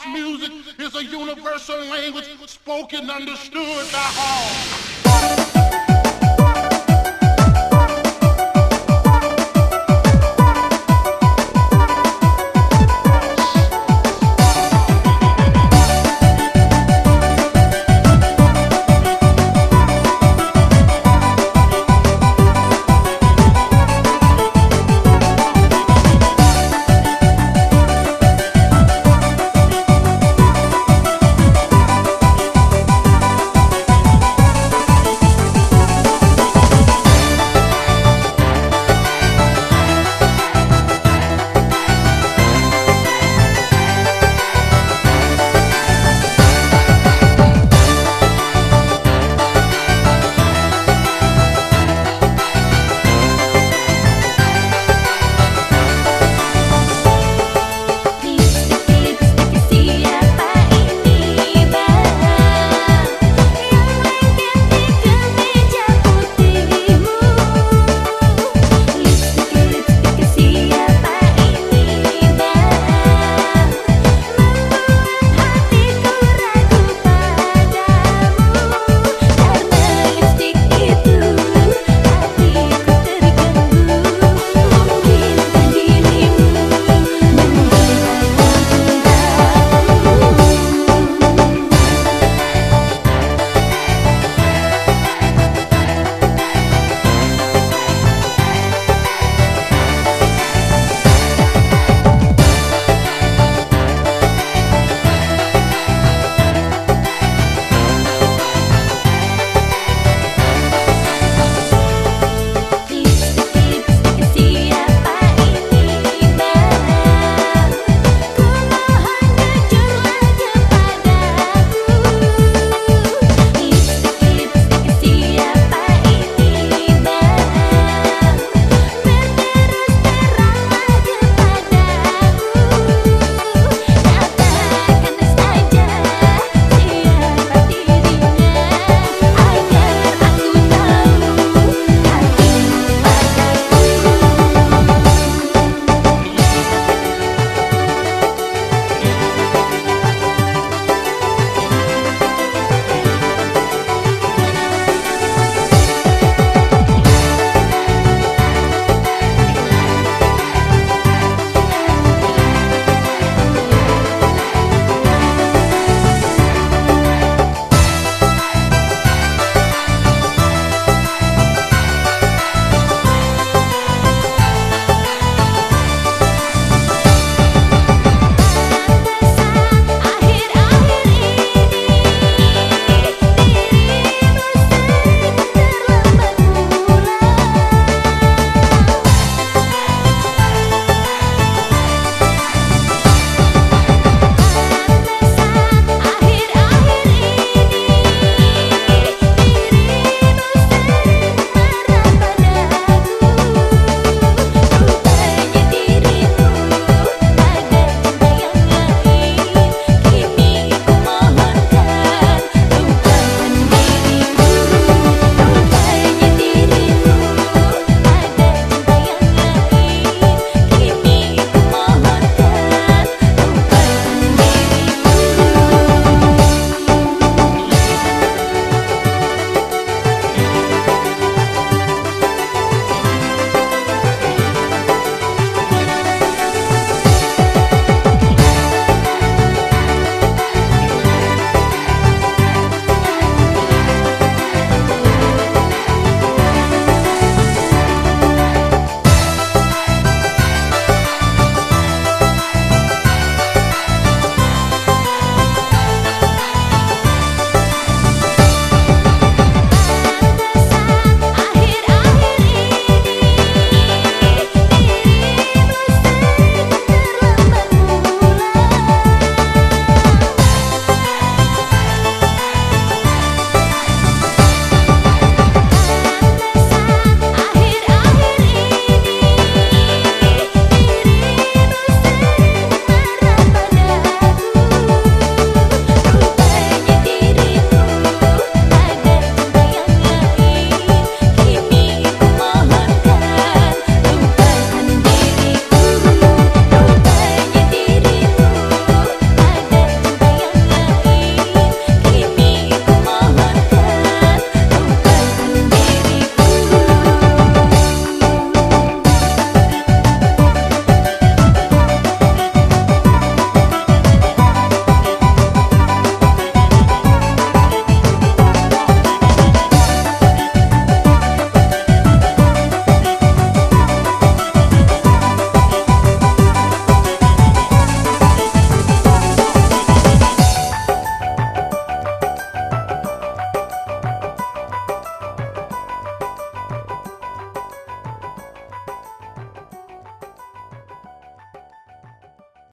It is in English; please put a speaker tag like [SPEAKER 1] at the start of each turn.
[SPEAKER 1] house music is a universal language spoken, understood by all.